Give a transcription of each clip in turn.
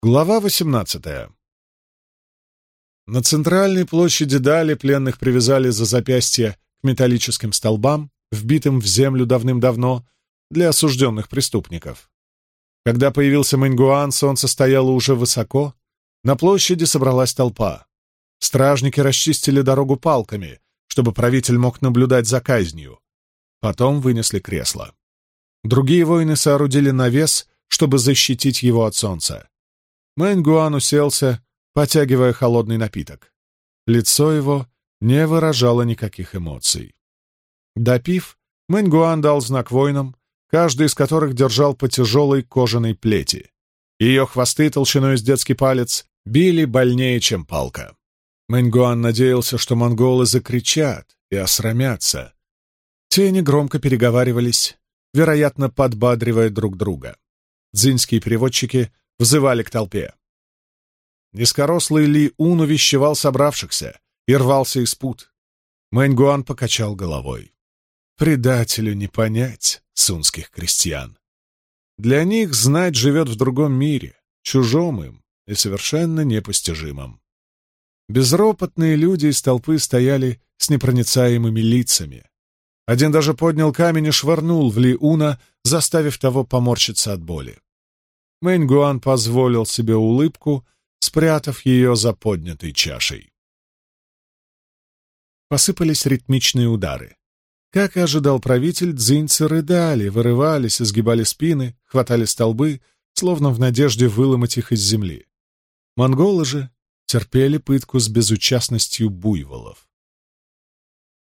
Глава 18 На центральной площади Дали пленных привязали за запястья к металлическим столбам, вбитым в землю давным-давно, для осужденных преступников. Когда появился Мэнгуан, солнце стояло уже высоко, на площади собралась толпа. Стражники расчистили дорогу палками, чтобы правитель мог наблюдать за казнью. Потом вынесли кресло. Другие воины соорудили навес, чтобы защитить его от солнца. Мэньгуан уселся, потягивая холодный напиток. Лицо его не выражало никаких эмоций. Допив, Мэньгуан дал знак воинам, каждый из которых держал по тяжелой кожаной плети. Ее хвосты толщиной с детский палец били больнее, чем палка. Мэньгуан надеялся, что монголы закричат и осрамятся. Тени громко переговаривались, вероятно, подбадривая друг друга. Дзинские переводчики взывали к толпе. Низкорослый Ли Ун увещевал собравшихся и рвался из пут. Мэньгуан покачал головой. Предателю не понять сунских крестьян. Для них знать живет в другом мире, чужом им и совершенно непостижимом. Безропотные люди из толпы стояли с непроницаемыми лицами. Один даже поднял камень и швырнул в Ли Уна, заставив того поморщиться от боли. Мэньгуан позволил себе улыбку, спрятав ее за поднятой чашей. Посыпались ритмичные удары. Как и ожидал правитель, дзинцы рыдали, вырывались, изгибали спины, хватали столбы, словно в надежде выломать их из земли. Монголы же терпели пытку с безучастностью буйволов.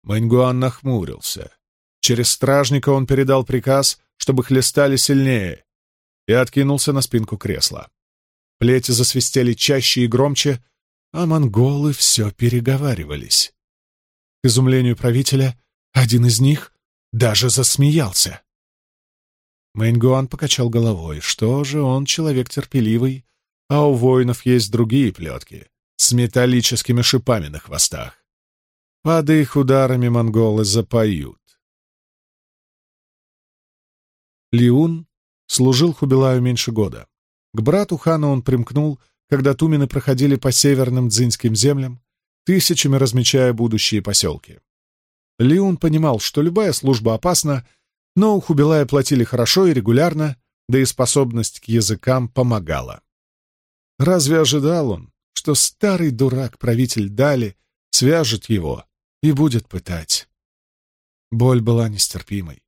Мэньгуан нахмурился. Через стражника он передал приказ, чтобы хлестали сильнее, и откинулся на спинку кресла. Плети засвистели чаще и громче, а монголы все переговаривались. К изумлению правителя, один из них даже засмеялся. Мэйнгуан покачал головой. Что же, он человек терпеливый, а у воинов есть другие плетки с металлическими шипами на хвостах. Под их ударами монголы запоют. Лиун служил Хубилаю меньше года. К брату хана он примкнул, когда тумены проходили по северным дзинским землям, тысячами размечая будущие поселки. Лиун понимал, что любая служба опасна, но у Хубилая платили хорошо и регулярно, да и способность к языкам помогала. Разве ожидал он, что старый дурак-правитель Дали свяжет его и будет пытать? Боль была нестерпимой.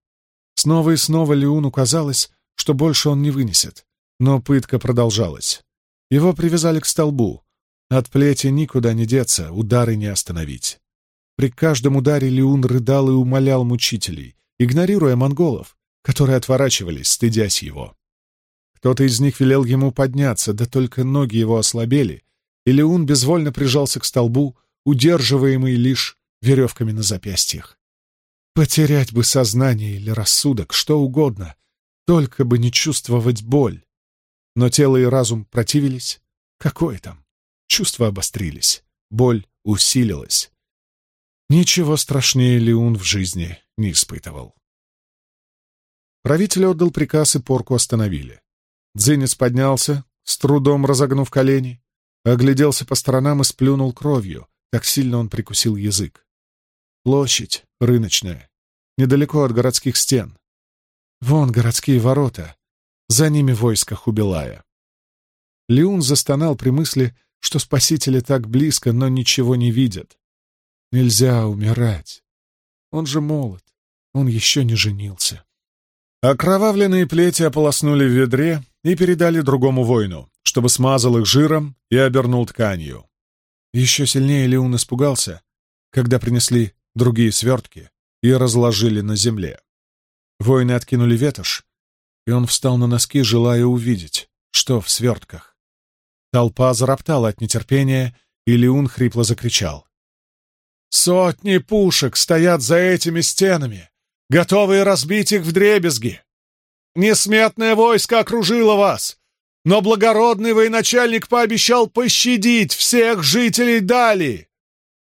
Снова и снова Леуну казалось, что больше он не вынесет. Но пытка продолжалась. Его привязали к столбу. От плети никуда не деться, удары не остановить. При каждом ударе Леун рыдал и умолял мучителей, игнорируя монголов, которые отворачивались, стыдясь его. Кто-то из них велел ему подняться, да только ноги его ослабели, и Леун безвольно прижался к столбу, удерживаемый лишь веревками на запястьях. Потерять бы сознание или рассудок, что угодно, только бы не чувствовать боль. Но тело и разум противились. Какое там? Чувства обострились, боль усилилась. Ничего страшнее Леун в жизни не испытывал. Правитель отдал приказ, и порку остановили. Дзинец поднялся, с трудом разогнув колени, огляделся по сторонам и сплюнул кровью, так сильно он прикусил язык. Площадь рыночная, недалеко от городских стен. Вон городские ворота, за ними войско Хубилая. Леун застонал при мысли, что спасители так близко, но ничего не видят. Нельзя умирать. Он же молод, он еще не женился. Окровавленные плети ополоснули в ведре и передали другому воину, чтобы смазал их жиром и обернул тканью. Еще сильнее Леун испугался, когда принесли другие свертки и разложили на земле. Воины откинули ветошь, и он встал на носки, желая увидеть, что в свертках. Толпа зароптала от нетерпения, и Леун хрипло закричал. «Сотни пушек стоят за этими стенами, готовые разбить их вдребезги! Несметное войско окружило вас, но благородный военачальник пообещал пощадить всех жителей Дали.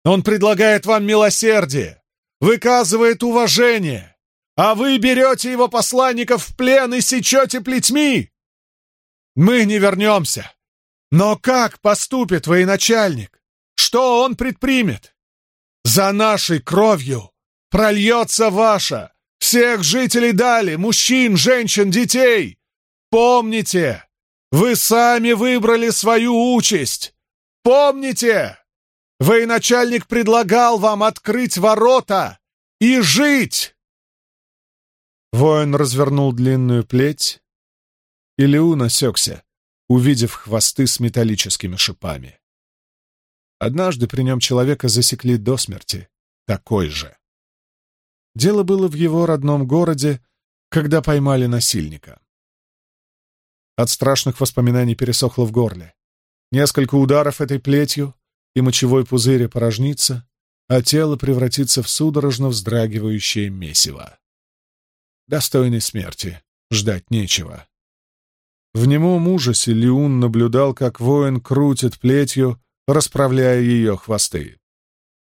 Он предлагает вам милосердие, выказывает уважение, а вы берете его посланников в плен и сечете плетьми! Мы не вернемся! Но как поступит военачальник? Что он предпримет? За нашей кровью прольется ваша, всех жителей Дали, мужчин, женщин, детей. Помните, вы сами выбрали свою участь. Помните, военачальник предлагал вам открыть ворота и жить. Воин развернул длинную плеть, и Леун осекся, увидев хвосты с металлическими шипами. Однажды при нем человека засекли до смерти, такой же. Дело было в его родном городе, когда поймали насильника. От страшных воспоминаний пересохло в горле. Несколько ударов этой плетью, и мочевой пузырь порожнится, а тело превратится в судорожно вздрагивающее месиво. Достойной смерти ждать нечего. В немом ужасе Лиун наблюдал, как воин крутит плетью, расправляя ее хвосты.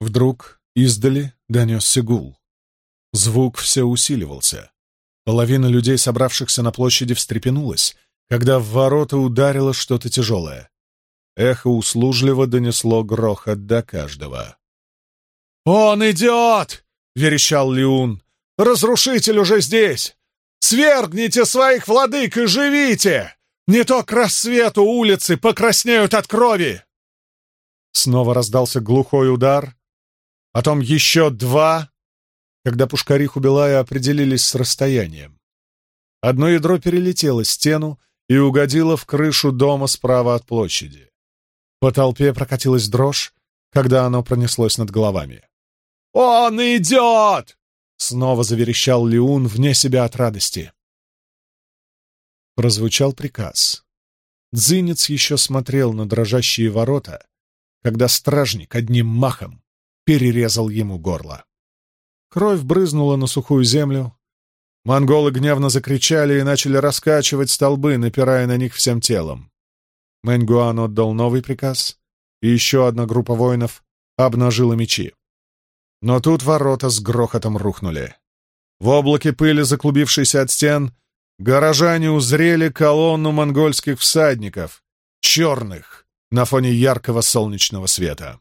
Вдруг издали донесся гул. Звук все усиливался. Половина людей, собравшихся на площади, встрепенулась, когда в ворота ударило что-то тяжелое. Эхо услужливо донесло грохот до каждого. «Он идет!» — верещал Лиун. «Разрушитель уже здесь! Свергните своих владык и живите! Не то к рассвету улицы покраснеют от крови!» Снова раздался глухой удар, потом еще два, когда пушкари Хубилая определились с расстоянием. Одно ядро перелетело стену и угодило в крышу дома справа от площади. По толпе прокатилась дрожь, когда оно пронеслось над головами. «Он идет!» — снова заверещал Леун вне себя от радости. Прозвучал приказ. Дзинец еще смотрел на дрожащие ворота, когда стражник одним махом перерезал ему горло. Кровь брызнула на сухую землю. Монголы гневно закричали и начали раскачивать столбы, напирая на них всем телом. Мэнгуан отдал новый приказ, и еще одна группа воинов обнажила мечи. Но тут ворота с грохотом рухнули. В облаке пыли, заклубившейся от стен, горожане узрели колонну монгольских всадников, черных, на фоне яркого солнечного света.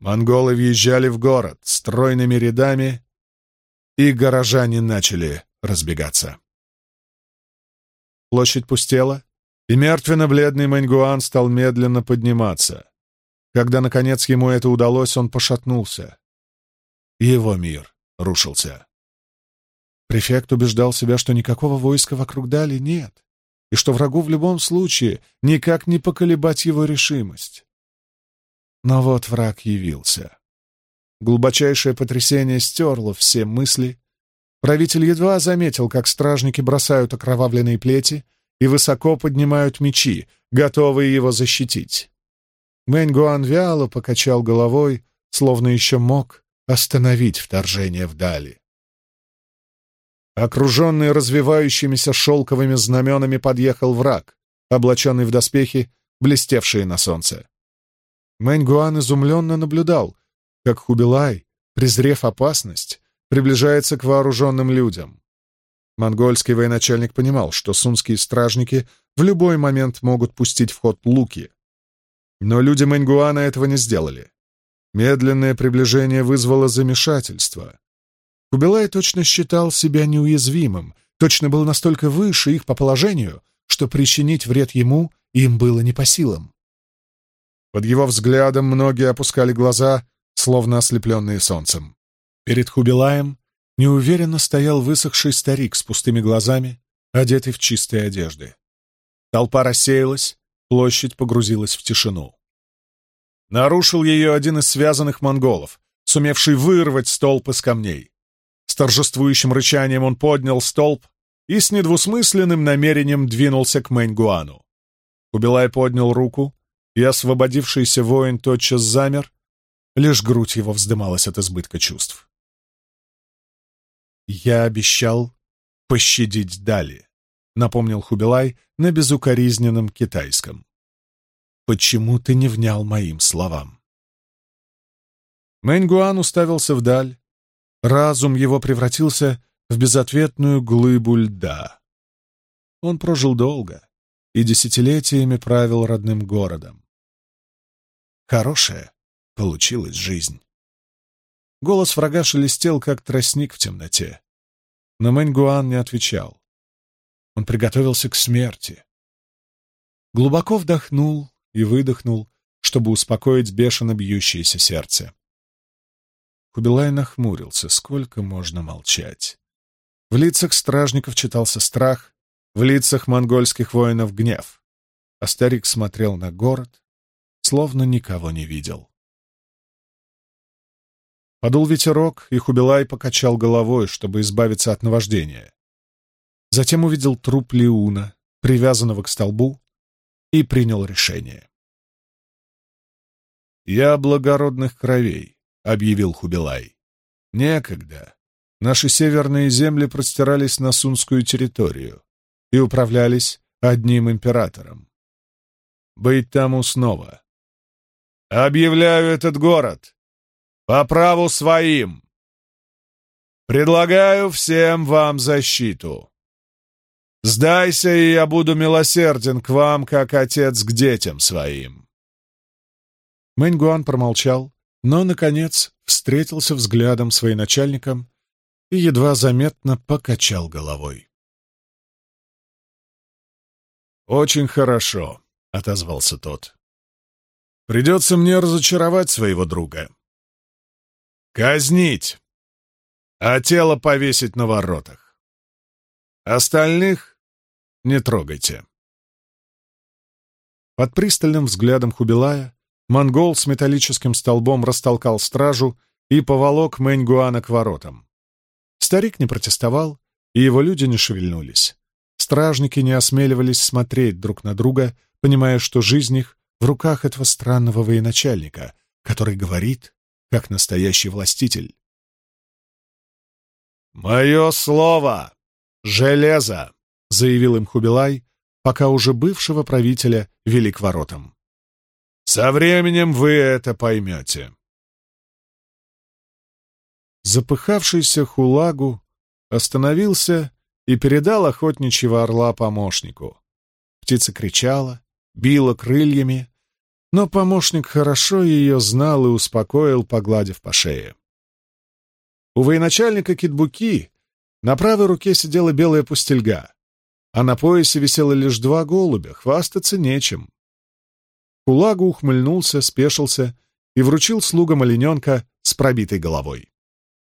Монголы въезжали в город стройными рядами, и горожане начали разбегаться. Площадь пустела, и мертвенно-бледный Мэньгуан стал медленно подниматься. Когда, наконец, ему это удалось, он пошатнулся. Его мир рушился. Префект убеждал себя, что никакого войска вокруг Дали нет, и что врагу в любом случае никак не поколебать его решимость. Но вот враг явился. Глубочайшее потрясение стерло все мысли. Правитель едва заметил, как стражники бросают окровавленные плети и высоко поднимают мечи, готовые его защитить. Мэньгуан вяло покачал головой, словно еще мог остановить вторжение вдали. Окруженный развивающимися шелковыми знаменами подъехал враг, облаченный в доспехи, блестевшие на солнце. Мэньгуан изумленно наблюдал, как Хубилай, презрев опасность, приближается к вооруженным людям. Монгольский военачальник понимал, что сунские стражники в любой момент могут пустить в ход луки. Но люди Мэньгуана этого не сделали. Медленное приближение вызвало замешательство. Кубилай точно считал себя неуязвимым, точно был настолько выше их по положению, что причинить вред ему им было не по силам. Под его взглядом многие опускали глаза, словно ослепленные солнцем. Перед Хубилаем неуверенно стоял высохший старик с пустыми глазами, одетый в чистые одежды. Толпа рассеялась, площадь погрузилась в тишину. Нарушил ее один из связанных монголов, сумевший вырвать столб из камней. С торжествующим рычанием он поднял столб и с недвусмысленным намерением двинулся к Мэньгуану. Кубилай поднял руку, и освободившийся воин тотчас замер, лишь грудь его вздымалась от избытка чувств. «Я обещал пощадить Дали», — напомнил Хубилай на безукоризненном китайском. «Почему ты не внял моим словам?» Мэньгуан уставился вдаль. Разум его превратился в безответную глыбу льда. Он прожил долго, и десятилетиями правил родным городом. Хорошая получилась жизнь. Голос врага шелестел, как тростник в темноте. Но Мэньгуан не отвечал. Он приготовился к смерти. Глубоко вдохнул и выдохнул, чтобы успокоить бешено бьющееся сердце. Кубилай нахмурился. Сколько можно молчать? В лицах стражников читался страх, в лицах монгольских воинов гнев. А старик смотрел на город, словно никого не видел. Подул ветерок, и Хубилай покачал головой, чтобы избавиться от наваждения. Затем увидел труп Леуна, привязанного к столбу, и принял решение. «Я благородных кровей», — объявил Хубилай. «Некогда. Наши северные земли простирались на Сунскую территорию и управлялись одним императором. Быть тому снова. Объявляю этот город по праву своим. Предлагаю всем вам защиту. Сдайся, и я буду милосерден к вам, как отец к детям своим. Мэньгуан промолчал, но, наконец, встретился взглядом с военачальником и едва заметно покачал головой. «Очень хорошо», — отозвался тот. «Придется мне разочаровать своего друга. Казнить, а тело повесить на воротах. Остальных не трогайте». Под пристальным взглядом Хубилая монгол с металлическим столбом растолкал стражу и поволок Мэньгуана к воротам. Старик не протестовал, и его люди не шевельнулись. Стражники не осмеливались смотреть друг на друга, понимая, что жизнь их в руках этого странного военачальника, который говорит, как настоящий властитель. «Мое слово! Железо!» — заявил им Хубилай, пока уже бывшего правителя вели к воротам. «Со временем вы это поймете». Запыхавшийся Хулагу остановился и передал охотничьего орла помощнику. Птица кричала, била крыльями, но помощник хорошо ее знал и успокоил, погладив по шее. У военачальника Китбуки на правой руке сидела белая пустельга, а на поясе висело лишь два голубя, хвастаться нечем. Кулагу ухмыльнулся, спешился и вручил слугам олененка с пробитой головой.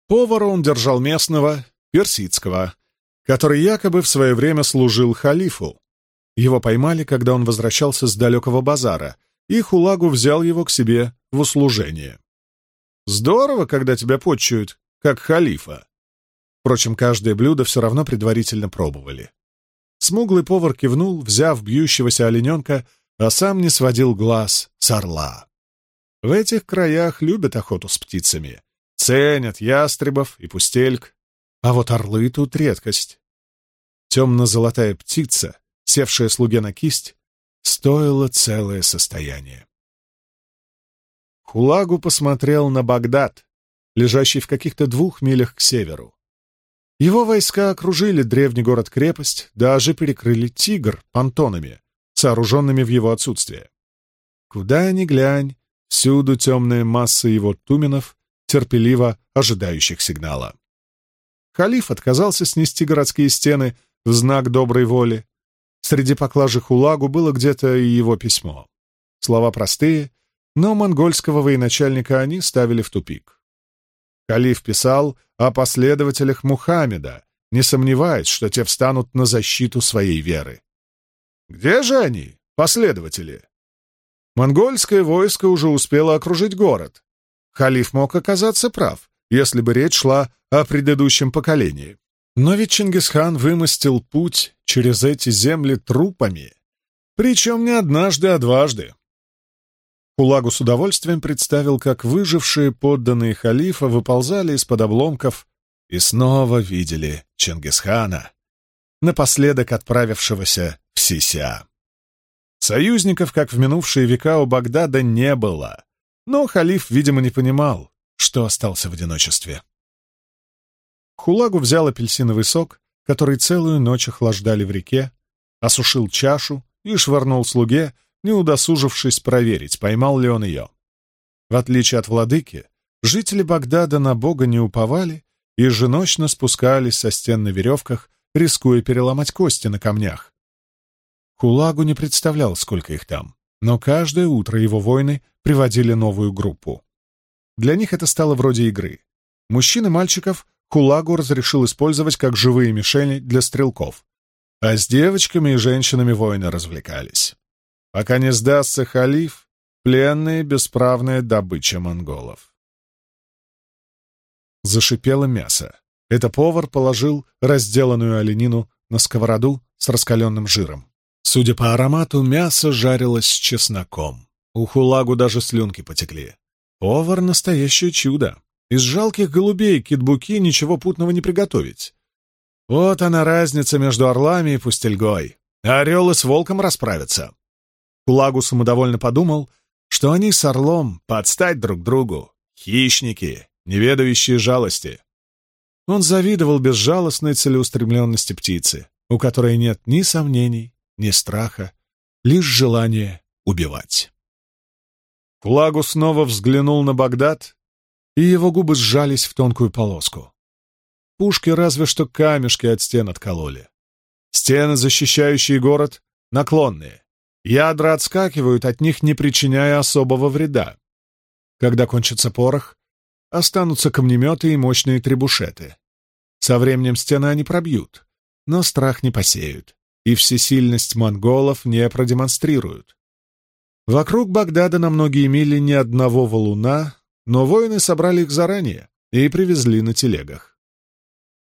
Повара он держал местного, персидского, который якобы в свое время служил халифу. Его поймали, когда он возвращался с далекого базара, и Хулагу взял его к себе в услужение. Здорово, когда тебя почуют, как халифа. Впрочем, каждое блюдо все равно предварительно пробовали. Смуглый повар кивнул, взяв бьющегося олененка, а сам не сводил глаз с орла. В этих краях любят охоту с птицами. Ценят ястребов и пустельк. А вот орлы тут редкость. Темно-золотая птица, севшая слуге на кисть, стоила целое состояние. Хулагу посмотрел на Багдад, лежащий в каких-то двух милях к северу. Его войска окружили древний город-крепость, даже перекрыли Тигр понтонами, сооруженными в его отсутствие. Куда ни глянь, всюду темная масса его туменов, терпеливо ожидающих сигнала. Халиф отказался снести городские стены в знак доброй воли. Среди поклажи Хулагу было где-то и его письмо. Слова простые, но монгольского военачальника они ставили в тупик. Халиф писал о последователях Мухаммеда, не сомневаясь, что те встанут на защиту своей веры. Где же они, последователи? Монгольское войско уже успело окружить город. Халиф мог оказаться прав, если бы речь шла о предыдущем поколении. Но ведь Чингисхан вымостил путь через эти земли трупами, причем не однажды, а дважды. Хулагу с удовольствием представил, как выжившие подданные халифа выползали из-под обломков и снова видели Чингисхана, напоследок отправившегося в Сися. Союзников, как в минувшие века, у Багдада не было, но халиф, видимо, не понимал, что остался в одиночестве. Хулагу взял апельсиновый сок, который целую ночь охлаждали в реке, осушил чашу и швырнул слуге, не удосужившись проверить, поймал ли он ее. В отличие от владыки, жители Багдада на бога не уповали и еженочно спускались со стен на веревках, рискуя переломать кости на камнях. Хулагу не представлял, сколько их там, но каждое утро его воины приводили новую группу. Для них это стало вроде игры. Мужчин и мальчиков Хулагу разрешил использовать как живые мишени для стрелков, а с девочками и женщинами воины развлекались. Пока не сдастся халиф, пленные — бесправная добыча монголов. Зашипело мясо. Это повар положил разделанную оленину на сковороду с раскаленным жиром. Судя по аромату, мясо жарилось с чесноком. У Хулагу даже слюнки потекли. Повар — настоящее чудо. Из жалких голубей китбуки ничего путного не приготовить. Вот она разница между орлами и пустельгой. Орел и с волком расправятся. Хулагу самодовольно подумал, что они с орлом подстать друг другу. Хищники, неведающие жалости. Он завидовал безжалостной целеустремленности птицы, у которой нет ни сомнений, ни страха, лишь желание убивать. Хулагу снова взглянул на Багдад, и его губы сжались в тонкую полоску. Пушки разве что камешки от стен откололи. Стены, защищающие город, наклонные. Ядра отскакивают от них, не причиняя особого вреда. Когда кончится порох, останутся камнеметы и мощные требушеты. Со временем стены они пробьют, но страх не посеют, и всесильность монголов не продемонстрируют. Вокруг Багдада на многие мили ни одного валуна, но воины собрали их заранее и привезли на телегах.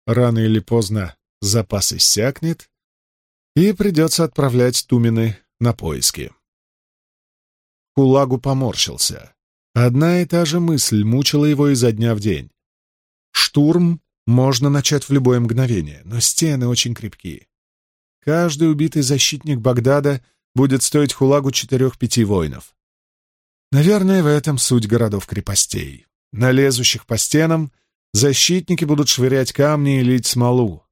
Рано или поздно запас иссякнет, и придется отправлять Тумины на поиски. Кулагу поморщился. Одна и та же мысль мучила его изо дня в день. Штурм можно начать в любое мгновение, но стены очень крепки. Каждый убитый защитник Багдада будет стоить Хулагу четырех-пяти воинов. Наверное, в этом суть городов-крепостей. На лезущих по стенам защитники будут швырять камни и лить смолу.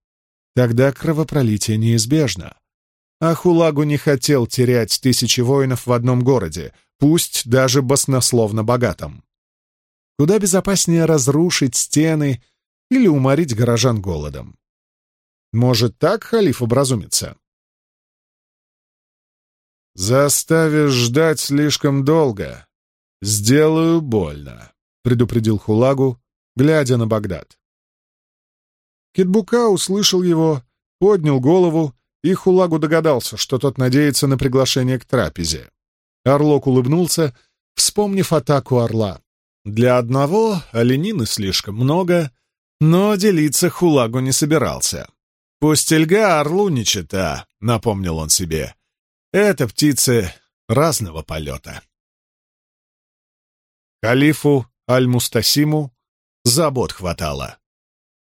Тогда кровопролитие неизбежно. А Хулагу не хотел терять тысячи воинов в одном городе, пусть даже баснословно богатом. Куда безопаснее разрушить стены или уморить горожан голодом. Может, так халиф образумится? «Заставишь ждать слишком долго. Сделаю больно», — предупредил Хулагу, глядя на Багдад. Китбука услышал его, поднял голову, и Хулагу догадался, что тот надеется на приглашение к трапезе. Орлок улыбнулся, вспомнив атаку орла. Для одного оленины слишком много, но делиться Хулагу не собирался. «Пустельга орлу не чита», — напомнил он себе. Это птицы разного полета. Калифу Аль-Мустасиму забот хватало.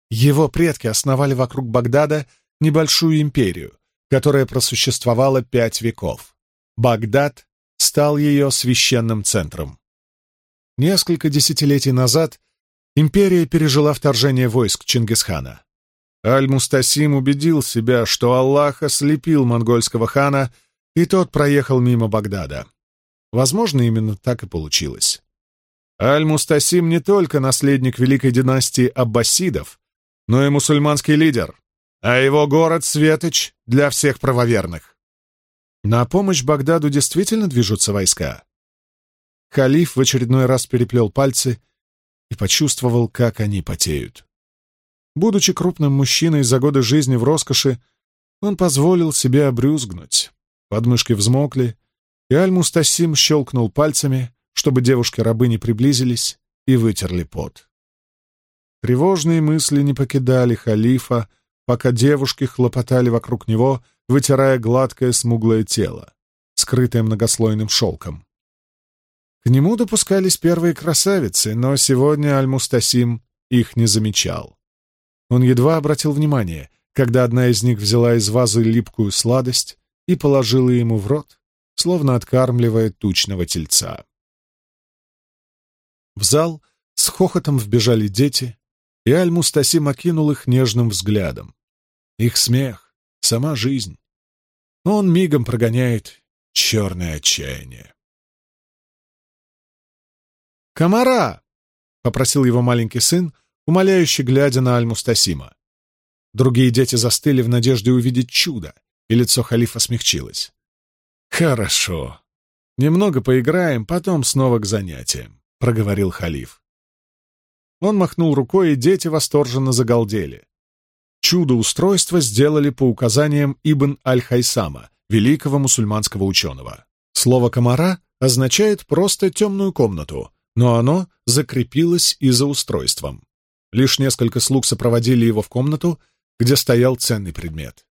Его предки основали вокруг Багдада небольшую империю, которая просуществовала пять веков. Багдад стал ее священным центром. Несколько десятилетий назад империя пережила вторжение войск Чингисхана. Аль-Мустасим убедил себя, что Аллах ослепил монгольского хана — и тот проехал мимо Багдада. Возможно, именно так и получилось. Аль-Мустасим не только наследник великой династии аббасидов, но и мусульманский лидер, а его город — светоч для всех правоверных. На помощь Багдаду действительно движутся войска. Халиф в очередной раз переплел пальцы и почувствовал, как они потеют. Будучи крупным мужчиной за годы жизни в роскоши, он позволил себе обрюзгнуть. Подмышки взмокли, и Аль-Мустасим щелкнул пальцами, чтобы девушки-рабы не приблизились и вытерли пот. Тревожные мысли не покидали халифа, пока девушки хлопотали вокруг него, вытирая гладкое смуглое тело, скрытое многослойным шелком. К нему допускались первые красавицы, но сегодня Аль-Мустасим их не замечал. Он едва обратил внимание, когда одна из них взяла из вазы липкую сладость и положила ему в рот, словно откармливая тучного тельца. В зал с хохотом вбежали дети, и Аль-Мустасим окинул их нежным взглядом. Их смех — сама жизнь. он мигом прогоняет черное отчаяние. «Комара!» — попросил его маленький сын, умоляюще глядя на Аль-Мустасима. Другие дети застыли в надежде увидеть чудо, и лицо халифа смягчилось. «Хорошо. Немного поиграем, потом снова к занятиям», — проговорил халиф. Он махнул рукой, и дети восторженно загалдели. Чудо-устройство сделали по указаниям Ибн Аль-Хайсама, великого мусульманского ученого. Слово «комара» означает просто темную комнату, но оно закрепилось и за устройством. Лишь несколько слуг сопроводили его в комнату, где стоял ценный предмет.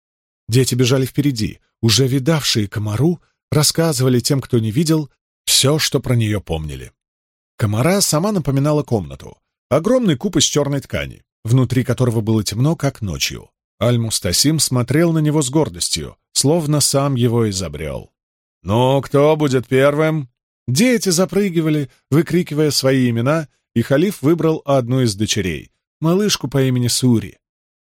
Дети бежали впереди, уже видавшие комару, рассказывали тем, кто не видел, все, что про нее помнили. Комара сама напоминала комнату. Огромный куб из черной ткани, внутри которого было темно, как ночью. Аль-Мустасим смотрел на него с гордостью, словно сам его изобрел. «Ну, кто будет первым?» Дети запрыгивали, выкрикивая свои имена, и халиф выбрал одну из дочерей, малышку по имени Сури.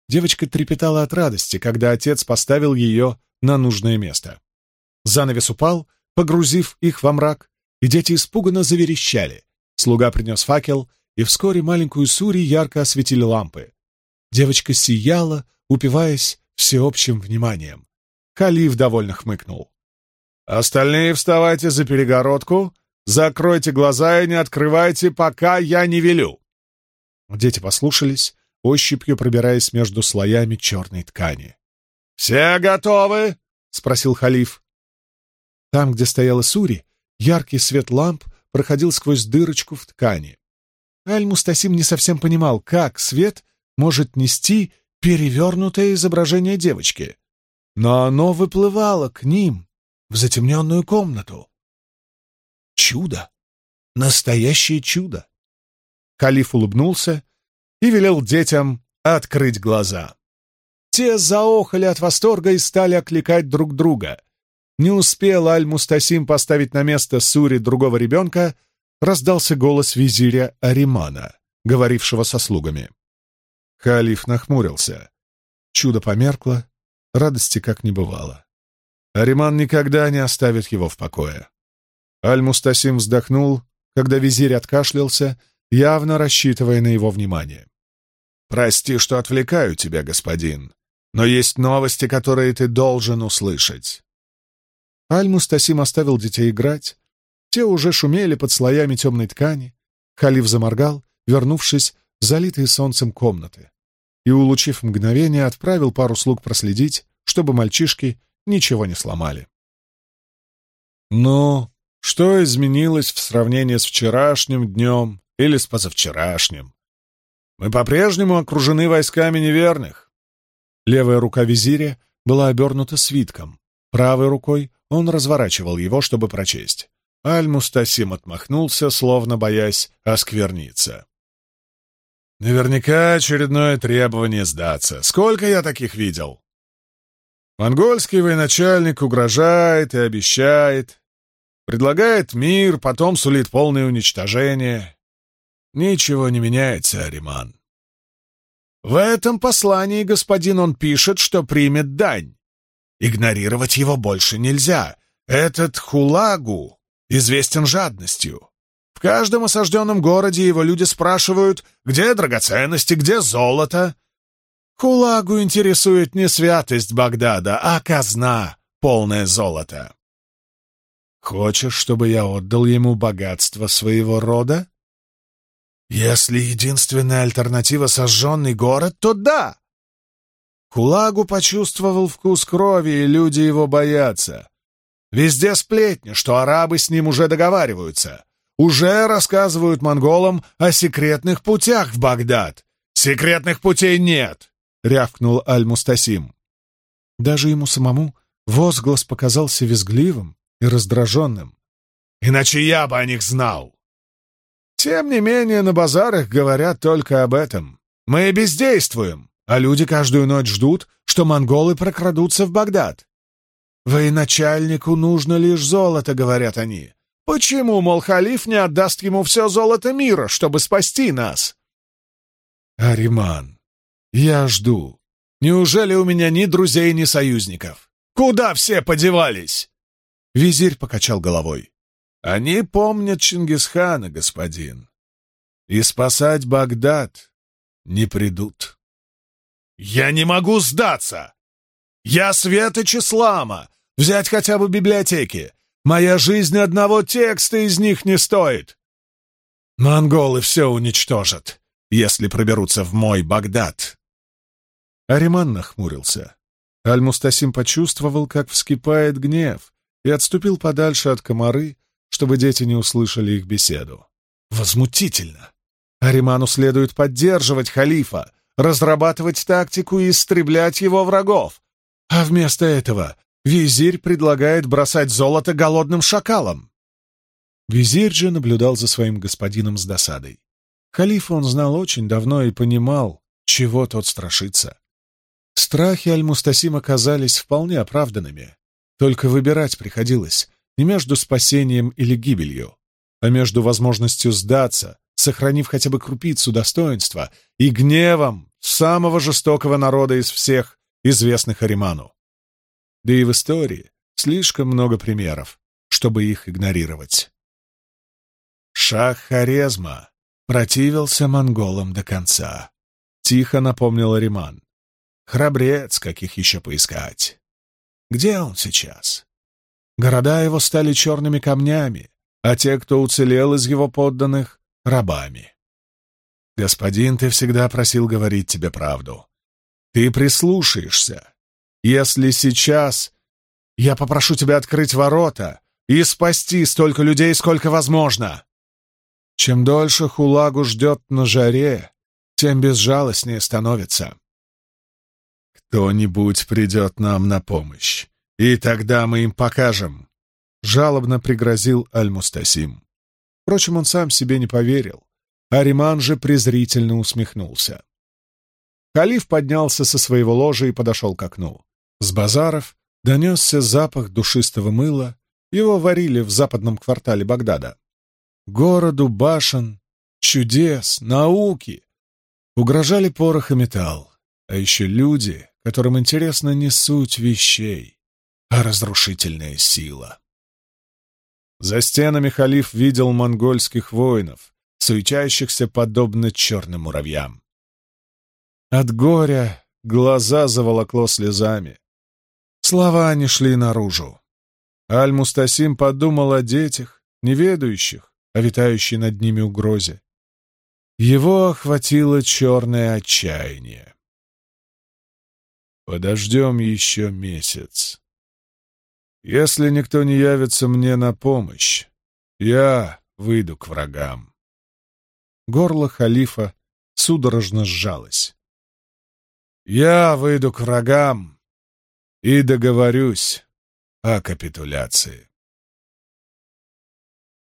Девочка трепетала от радости, когда отец поставил ее на нужное место. Занавес упал, погрузив их во мрак, и дети испуганно заверещали. Слуга принес факел, и вскоре маленькую Сури ярко осветили лампы. Девочка сияла, упиваясь всеобщим вниманием. Халиф довольно хмыкнул. Остальные вставайте за перегородку, закройте глаза и не открывайте, пока я не велю. Дети послушались, ощупью пробираясь между слоями черной ткани. «Все готовы?» — спросил халиф. Там, где стояла Сури, яркий свет ламп проходил сквозь дырочку в ткани. Аль-Мустасим не совсем понимал, как свет может нести перевернутое изображение девочки. Но оно выплывало к ним, в затемненную комнату. Чудо! Настоящее чудо! Калиф улыбнулся и велел детям открыть глаза. Те заохали от восторга и стали окликать друг друга. Не успел Аль-Мустасим поставить на место Сури другого ребенка, раздался голос визиря Аримана, говорившего со слугами. Халиф нахмурился. Чудо померкло, радости как не бывало. Ариман никогда не оставит его в покое. Аль-Мустасим вздохнул, когда визирь откашлялся, явно рассчитывая на его внимание. «Прости, что отвлекаю тебя, господин, но есть новости, которые ты должен услышать». Аль-Мустасим оставил детей играть. Те уже шумели под слоями темной ткани. Халиф заморгал, вернувшись в залитые солнцем комнаты, и, улучив мгновение, отправил пару слуг проследить, чтобы мальчишки ничего не сломали. «Ну, что изменилось в сравнении с вчерашним днем или с позавчерашним? Мы по-прежнему окружены войсками неверных». Левая рука визиря была обернута свитком, правой рукой он разворачивал его, чтобы прочесть. Аль-Мустасим отмахнулся, словно боясь оскверниться. «Наверняка очередное требование сдаться. Сколько я таких видел?» Монгольский военачальник угрожает и обещает, предлагает мир, потом сулит полное уничтожение. Ничего не меняется, Ариман. В этом послании господин он пишет, что примет дань. Игнорировать его больше нельзя. Этот Хулагу известен жадностью. В каждом осажденном городе его люди спрашивают, где драгоценности, где золото. Кулагу интересует не святость Багдада, а казна, полное золото. Хочешь, чтобы я отдал ему богатство своего рода? Если единственная альтернатива — сожженный город, то да. Кулагу почувствовал вкус крови, и люди его боятся. Везде сплетни, что арабы с ним уже договариваются. Уже рассказывают монголам о секретных путях в Багдад. Секретных путей нет. — рявкнул Аль-Мустасим. Даже ему самому возглас показался визгливым и раздраженным. «Иначе я бы о них знал!» Тем не менее, на базарах говорят только об этом. Мы бездействуем, а люди каждую ночь ждут, что монголы прокрадутся в Багдад. «Военачальнику нужно лишь золото», — говорят они. «Почему, мол, халиф не отдаст ему все золото мира, чтобы спасти нас?» «Ариман, «Я жду. Неужели у меня ни друзей, ни союзников? Куда все подевались?» Визирь покачал головой. «Они помнят Чингисхана, господин, и спасать Багдад не придут». «Я не могу сдаться! Я светоч ислама! Взять хотя бы библиотеки! Моя жизнь одного текста из них не стоит!» «Монголы все уничтожат, если проберутся в мой Багдад!» Ариман нахмурился. Аль-Мустасим почувствовал, как вскипает гнев, и отступил подальше от комары, чтобы дети не услышали их беседу. Возмутительно! Ариману следует поддерживать халифа, разрабатывать тактику и истреблять его врагов. А вместо этого визирь предлагает бросать золото голодным шакалам. Визирь же наблюдал за своим господином с досадой. Халифа он знал очень давно и понимал, чего тот страшится. Страхи Аль-Мустасим оказались вполне оправданными. Только выбирать приходилось не между спасением или гибелью, а между возможностью сдаться, сохранив хотя бы крупицу достоинства, и гневом самого жестокого народа из всех, известных Ариману. Да и в истории слишком много примеров, чтобы их игнорировать. Шах Хорезма противился монголам до конца. Тихо напомнил Ариман. Храбрец, каких еще поискать. Где он сейчас? Города его стали черными камнями, а те, кто уцелел из его подданных, — рабами. Господин, ты всегда просил говорить тебе правду. Ты прислушаешься. Если сейчас я попрошу тебя открыть ворота и спасти столько людей, сколько возможно. Чем дольше Хулагу ждет на жаре, тем безжалостнее становится. «Кто-нибудь придет нам на помощь, и тогда мы им покажем», — жалобно пригрозил Аль-Мустасим. Впрочем, он сам себе не поверил. Ариман же презрительно усмехнулся. Халиф поднялся со своего ложа и подошел к окну. С базаров донесся запах душистого мыла, его варили в западном квартале Багдада. Городу башен, чудес, науки угрожали порох и металл, а еще люди, которым интересна не суть вещей, а разрушительная сила. За стенами халиф видел монгольских воинов, суетящихся подобно черным муравьям. От горя глаза заволокло слезами. Слова не шли наружу. Аль-Мустасим подумал о детях, неведающих, о витающей над ними угрозе. Его охватило черное отчаяние. Подождем еще месяц. Если никто не явится мне на помощь, я выйду к врагам. Горло халифа судорожно сжалось. Я выйду к врагам и договорюсь о капитуляции.